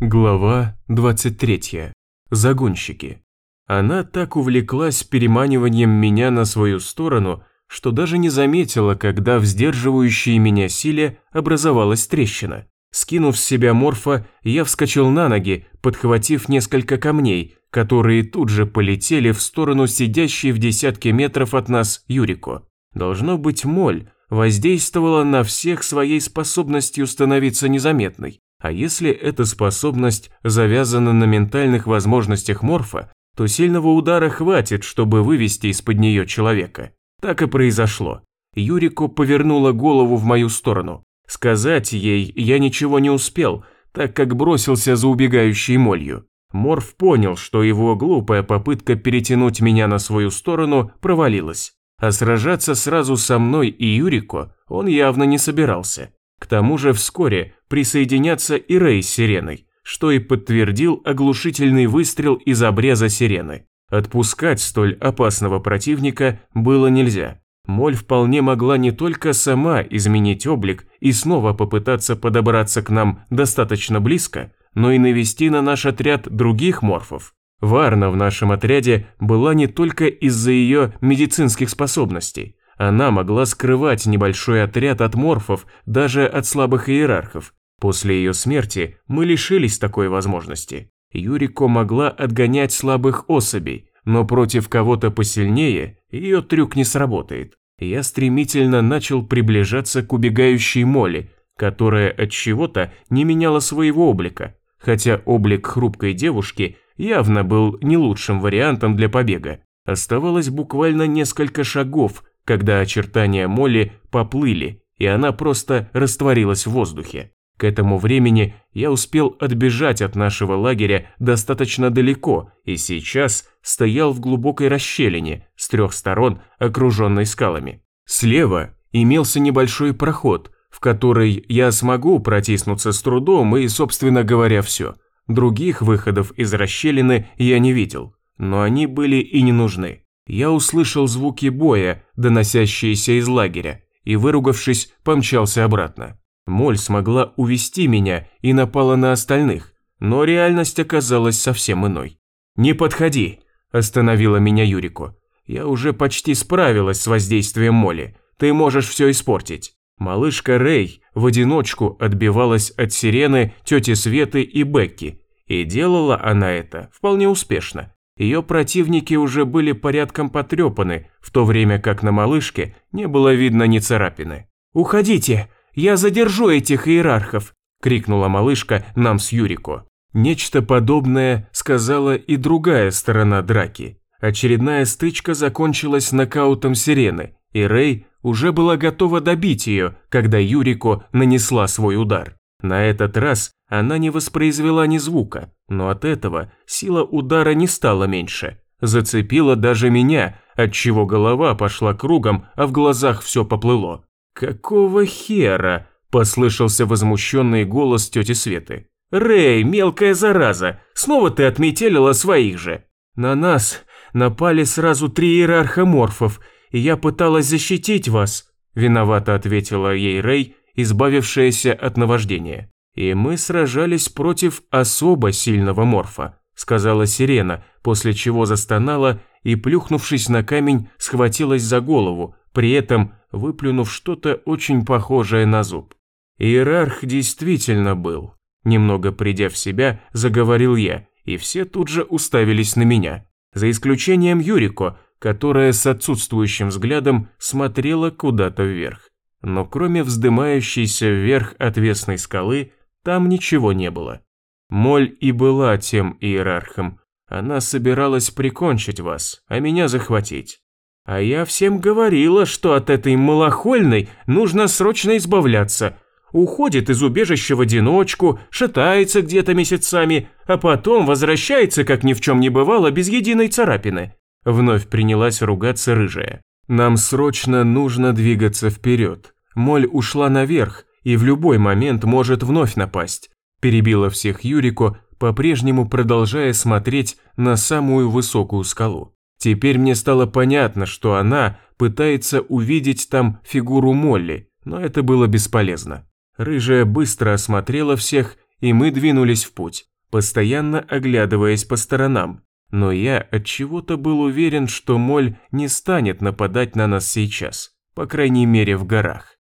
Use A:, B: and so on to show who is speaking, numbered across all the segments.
A: Глава 23. Загонщики. Она так увлеклась переманиванием меня на свою сторону, что даже не заметила, когда в сдерживающей меня силе образовалась трещина. Скинув с себя морфа, я вскочил на ноги, подхватив несколько камней, которые тут же полетели в сторону сидящей в десятке метров от нас Юрико. Должно быть, моль воздействовала на всех своей способностью становиться незаметной. А если эта способность завязана на ментальных возможностях Морфа, то сильного удара хватит, чтобы вывести из-под нее человека. Так и произошло. Юрико повернула голову в мою сторону. Сказать ей я ничего не успел, так как бросился за убегающей молью. Морф понял, что его глупая попытка перетянуть меня на свою сторону провалилась. А сражаться сразу со мной и Юрико он явно не собирался. К тому же вскоре присоединятся и Рэй с сиреной, что и подтвердил оглушительный выстрел из обреза сирены. Отпускать столь опасного противника было нельзя. Моль вполне могла не только сама изменить облик и снова попытаться подобраться к нам достаточно близко, но и навести на наш отряд других морфов. Варна в нашем отряде была не только из-за ее медицинских способностей. Она могла скрывать небольшой отряд от морфов даже от слабых иерархов. После ее смерти мы лишились такой возможности. Юрико могла отгонять слабых особей, но против кого-то посильнее ее трюк не сработает. Я стремительно начал приближаться к убегающей Молли, которая от чего-то не меняла своего облика, хотя облик хрупкой девушки явно был не лучшим вариантом для побега. Оставалось буквально несколько шагов, когда очертания Молли поплыли, и она просто растворилась в воздухе. К этому времени я успел отбежать от нашего лагеря достаточно далеко и сейчас стоял в глубокой расщелине с трех сторон, окруженной скалами. Слева имелся небольшой проход, в который я смогу протиснуться с трудом и, собственно говоря, все. Других выходов из расщелины я не видел, но они были и не нужны я услышал звуки боя, доносящиеся из лагеря, и, выругавшись, помчался обратно. Моль смогла увести меня и напала на остальных, но реальность оказалась совсем иной. «Не подходи!» – остановила меня Юрико. «Я уже почти справилась с воздействием Моли. Ты можешь все испортить». Малышка Рэй в одиночку отбивалась от сирены, тети Светы и Бекки, и делала она это вполне успешно. Ее противники уже были порядком потрепаны, в то время как на малышке не было видно ни царапины. «Уходите! Я задержу этих иерархов!» – крикнула малышка нам с Юрико. Нечто подобное сказала и другая сторона драки. Очередная стычка закончилась нокаутом сирены, и Рэй уже была готова добить ее, когда Юрико нанесла свой удар. На этот раз она не воспроизвела ни звука, но от этого сила удара не стала меньше. Зацепила даже меня, отчего голова пошла кругом, а в глазах все поплыло. «Какого хера?» – послышался возмущенный голос тети Светы. «Рэй, мелкая зараза, снова ты отметелила своих же!» «На нас напали сразу три иерарха морфов, и я пыталась защитить вас», – виновато ответила ей Рэй, избавившаяся от наваждения. «И мы сражались против особо сильного морфа», сказала Сирена, после чего застонала и, плюхнувшись на камень, схватилась за голову, при этом выплюнув что-то очень похожее на зуб. Иерарх действительно был. Немного придя в себя, заговорил я, и все тут же уставились на меня. За исключением Юрико, которая с отсутствующим взглядом смотрела куда-то вверх но кроме вздымающейся вверх отвесной скалы, там ничего не было. Моль и была тем иерархом. Она собиралась прикончить вас, а меня захватить. А я всем говорила, что от этой малохольной нужно срочно избавляться. Уходит из убежища в одиночку, шатается где-то месяцами, а потом возвращается, как ни в чем не бывало, без единой царапины. Вновь принялась ругаться рыжая. Нам срочно нужно двигаться вперед. Моль ушла наверх и в любой момент может вновь напасть. Перебила всех Юрико, по-прежнему продолжая смотреть на самую высокую скалу. Теперь мне стало понятно, что она пытается увидеть там фигуру Молли, но это было бесполезно. Рыжая быстро осмотрела всех и мы двинулись в путь, постоянно оглядываясь по сторонам. Но я от чего-то был уверен, что Моль не станет нападать на нас сейчас, по крайней мере в горах.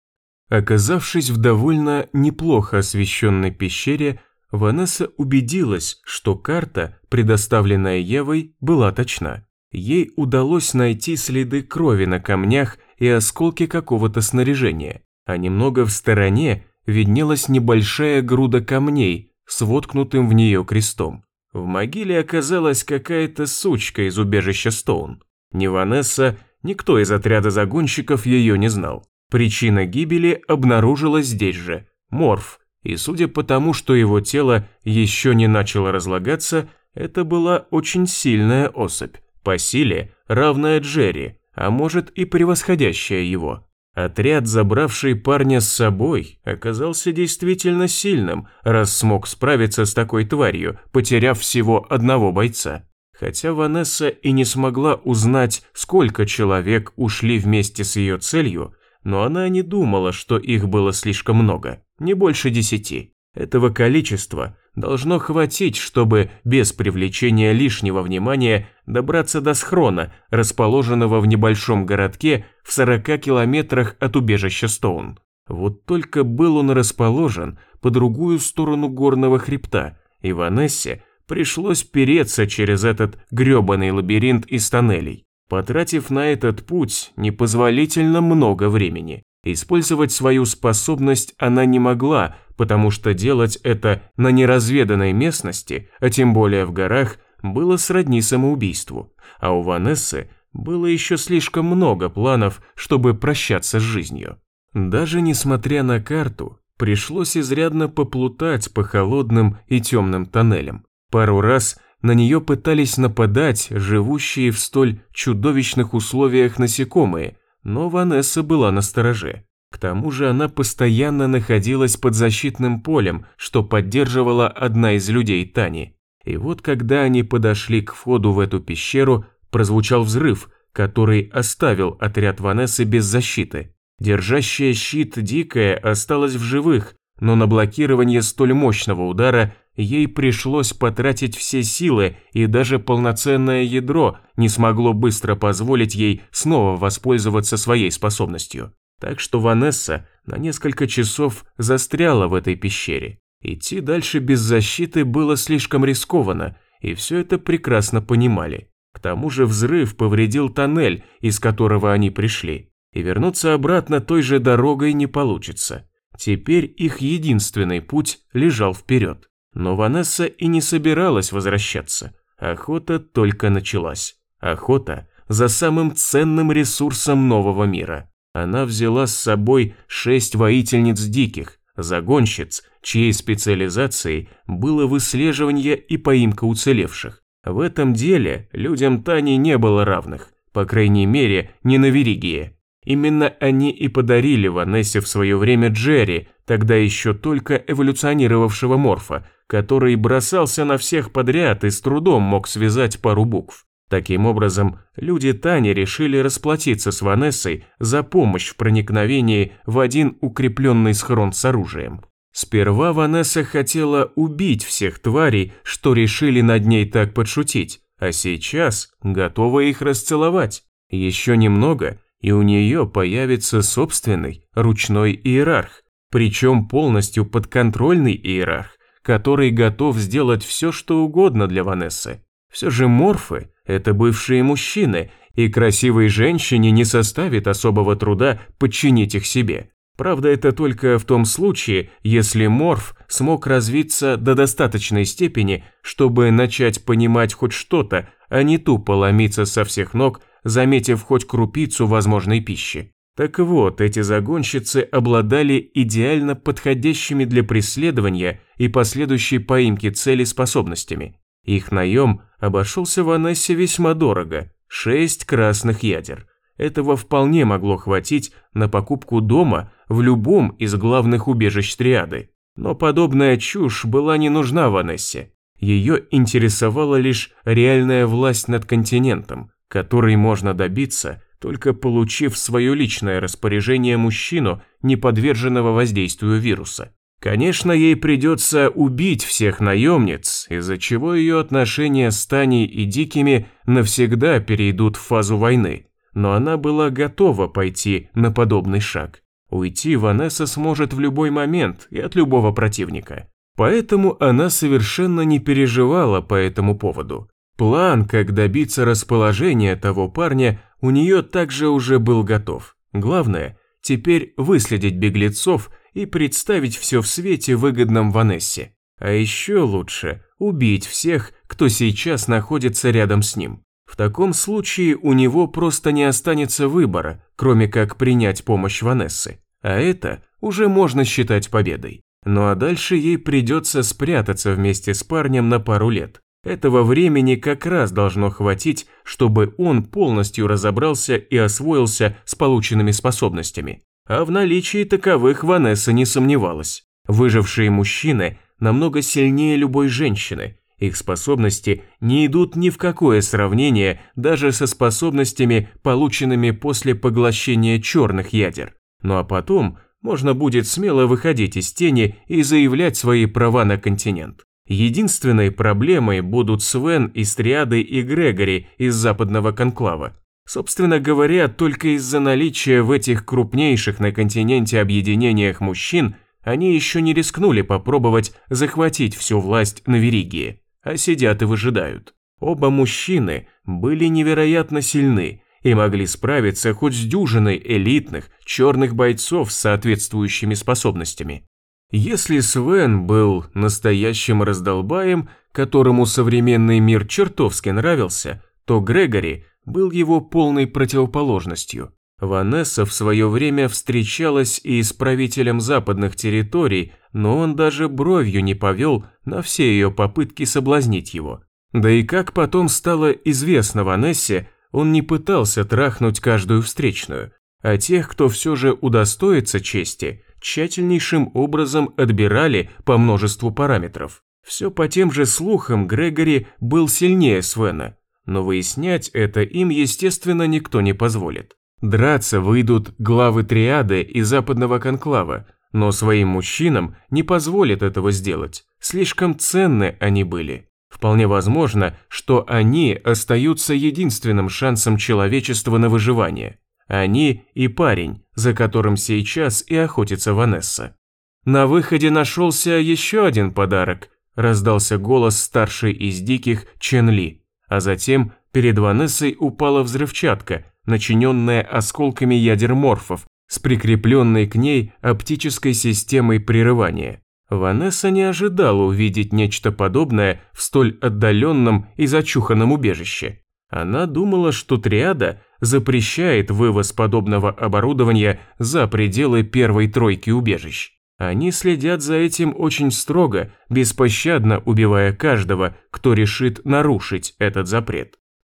A: Оказавшись в довольно неплохо освещенной пещере, Ванесса убедилась, что карта, предоставленная Евой, была точна. Ей удалось найти следы крови на камнях и осколки какого-то снаряжения, а немного в стороне виднелась небольшая груда камней с воткнутым в нее крестом. В могиле оказалась какая-то сучка из убежища Стоун. Ни Ванесса, никто из отряда загонщиков ее не знал. Причина гибели обнаружилась здесь же – морф, и судя по тому, что его тело еще не начало разлагаться, это была очень сильная особь, по силе равная Джерри, а может и превосходящая его. Отряд, забравший парня с собой, оказался действительно сильным, раз смог справиться с такой тварью, потеряв всего одного бойца. Хотя Ванесса и не смогла узнать, сколько человек ушли вместе с ее целью, но она не думала, что их было слишком много, не больше десяти. Этого количества должно хватить, чтобы без привлечения лишнего внимания добраться до схрона, расположенного в небольшом городке в 40 километрах от убежища Стоун. Вот только был он расположен по другую сторону горного хребта, и Ванессе пришлось переться через этот грёбаный лабиринт из тоннелей потратив на этот путь непозволительно много времени. Использовать свою способность она не могла, потому что делать это на неразведанной местности, а тем более в горах, было сродни самоубийству. А у Ванессы было еще слишком много планов, чтобы прощаться с жизнью. Даже несмотря на карту, пришлось изрядно поплутать по холодным и темным тоннелям. Пару раз на нее пытались нападать живущие в столь чудовищных условиях насекомые, но Ванесса была на стороже. К тому же она постоянно находилась под защитным полем, что поддерживала одна из людей Тани. И вот когда они подошли к входу в эту пещеру, прозвучал взрыв, который оставил отряд Ванессы без защиты. Держащая щит Дикая осталась в живых, но на блокирование столь мощного удара ей пришлось потратить все силы, и даже полноценное ядро не смогло быстро позволить ей снова воспользоваться своей способностью. Так что Ванесса на несколько часов застряла в этой пещере. Идти дальше без защиты было слишком рискованно, и все это прекрасно понимали. К тому же взрыв повредил тоннель, из которого они пришли, и вернуться обратно той же дорогой не получится. Теперь их единственный путь лежал вперед. Но Ванесса и не собиралась возвращаться. Охота только началась. Охота за самым ценным ресурсом нового мира. Она взяла с собой шесть воительниц диких, загонщиц, чьей специализацией было выслеживание и поимка уцелевших. В этом деле людям Тани не было равных, по крайней мере, не на Веригии. Именно они и подарили Ванессе в свое время Джерри, тогда еще только эволюционировавшего морфа, который бросался на всех подряд и с трудом мог связать пару букв. Таким образом, люди Тани решили расплатиться с Ванессой за помощь в проникновении в один укрепленный схрон с оружием. Сперва Ванесса хотела убить всех тварей, что решили над ней так подшутить, а сейчас готова их расцеловать. Еще немного, и у нее появится собственный ручной иерарх, причем полностью подконтрольный иерарх, который готов сделать все, что угодно для Ванессы. Все же морфы – это бывшие мужчины, и красивой женщине не составит особого труда подчинить их себе. Правда, это только в том случае, если морф смог развиться до достаточной степени, чтобы начать понимать хоть что-то, а не тупо ломиться со всех ног заметив хоть крупицу возможной пищи. Так вот, эти загонщицы обладали идеально подходящими для преследования и последующей поимки цели способностями. Их наем обошелся Ванессе весьма дорого – шесть красных ядер. Этого вполне могло хватить на покупку дома в любом из главных убежищ триады. Но подобная чушь была не нужна Ванессе. Ее интересовала лишь реальная власть над континентом – который можно добиться, только получив свое личное распоряжение мужчину, не подверженного воздействию вируса. Конечно, ей придется убить всех наемниц, из-за чего ее отношения с Таней и Дикими навсегда перейдут в фазу войны, но она была готова пойти на подобный шаг. Уйти Ванесса сможет в любой момент и от любого противника. Поэтому она совершенно не переживала по этому поводу. План, как добиться расположения того парня, у нее также уже был готов. Главное, теперь выследить беглецов – и представить все в свете выгодном Ванессе. А еще лучше убить всех, кто сейчас находится рядом с ним. В таком случае у него просто не останется выбора, кроме как принять помощь Ванессы. А это уже можно считать победой. Ну а дальше ей придется спрятаться вместе с парнем на пару лет. Этого времени как раз должно хватить, чтобы он полностью разобрался и освоился с полученными способностями. А в наличии таковых Ванесса не сомневалась. Выжившие мужчины намного сильнее любой женщины. Их способности не идут ни в какое сравнение даже со способностями, полученными после поглощения черных ядер. Ну а потом можно будет смело выходить из тени и заявлять свои права на континент. Единственной проблемой будут Свен из Триады и Грегори из Западного Конклава. Собственно говоря, только из-за наличия в этих крупнейших на континенте объединениях мужчин они еще не рискнули попробовать захватить всю власть на Веригии, а сидят и выжидают. Оба мужчины были невероятно сильны и могли справиться хоть с дюжиной элитных черных бойцов с соответствующими способностями. Если Свен был настоящим раздолбаем, которому современный мир чертовски нравился, то Грегори был его полной противоположностью. Ванесса в свое время встречалась и с правителем западных территорий, но он даже бровью не повел на все ее попытки соблазнить его. Да и как потом стало известно Ванессе, он не пытался трахнуть каждую встречную, а тех, кто все же удостоится чести, тщательнейшим образом отбирали по множеству параметров. Все по тем же слухам Грегори был сильнее Свена, но выяснять это им, естественно, никто не позволит. Драться выйдут главы триады и западного конклава, но своим мужчинам не позволят этого сделать, слишком ценны они были. Вполне возможно, что они остаются единственным шансом человечества на выживание. Они и парень, за которым сейчас и охотится Ванесса. На выходе нашелся еще один подарок, раздался голос старшей из диких Чен Ли. А затем перед Ванессой упала взрывчатка, начиненная осколками ядер морфов, с прикрепленной к ней оптической системой прерывания. Ванесса не ожидала увидеть нечто подобное в столь отдаленном и зачуханном убежище. Она думала, что триада запрещает вывоз подобного оборудования за пределы первой тройки убежищ. Они следят за этим очень строго, беспощадно убивая каждого, кто решит нарушить этот запрет.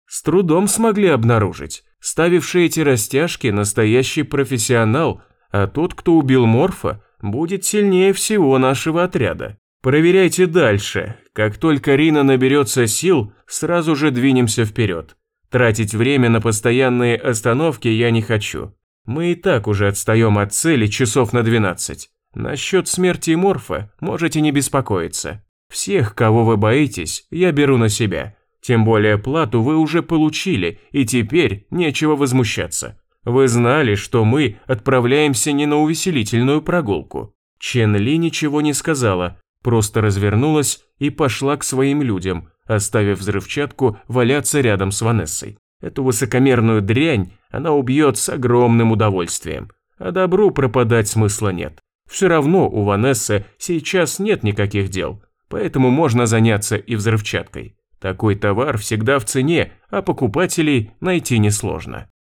A: С трудом смогли обнаружить. Ставивший эти растяжки настоящий профессионал, а тот, кто убил Морфа, будет сильнее всего нашего отряда. Проверяйте дальше. Как только Рина наберется сил, сразу же двинемся вперед. Тратить время на постоянные остановки я не хочу. Мы и так уже отстаем от цели часов на 12. Насчет смерти Морфа можете не беспокоиться. Всех, кого вы боитесь, я беру на себя. Тем более плату вы уже получили, и теперь нечего возмущаться. Вы знали, что мы отправляемся не на увеселительную прогулку. Чен Ли ничего не сказала, просто развернулась и пошла к своим людям, оставив взрывчатку валяться рядом с Ванессой. Эту высокомерную дрянь она убьет с огромным удовольствием, а добру пропадать смысла нет. Все равно у Ванессы сейчас нет никаких дел, поэтому можно заняться и взрывчаткой. Такой товар всегда в цене, а покупателей найти несложно.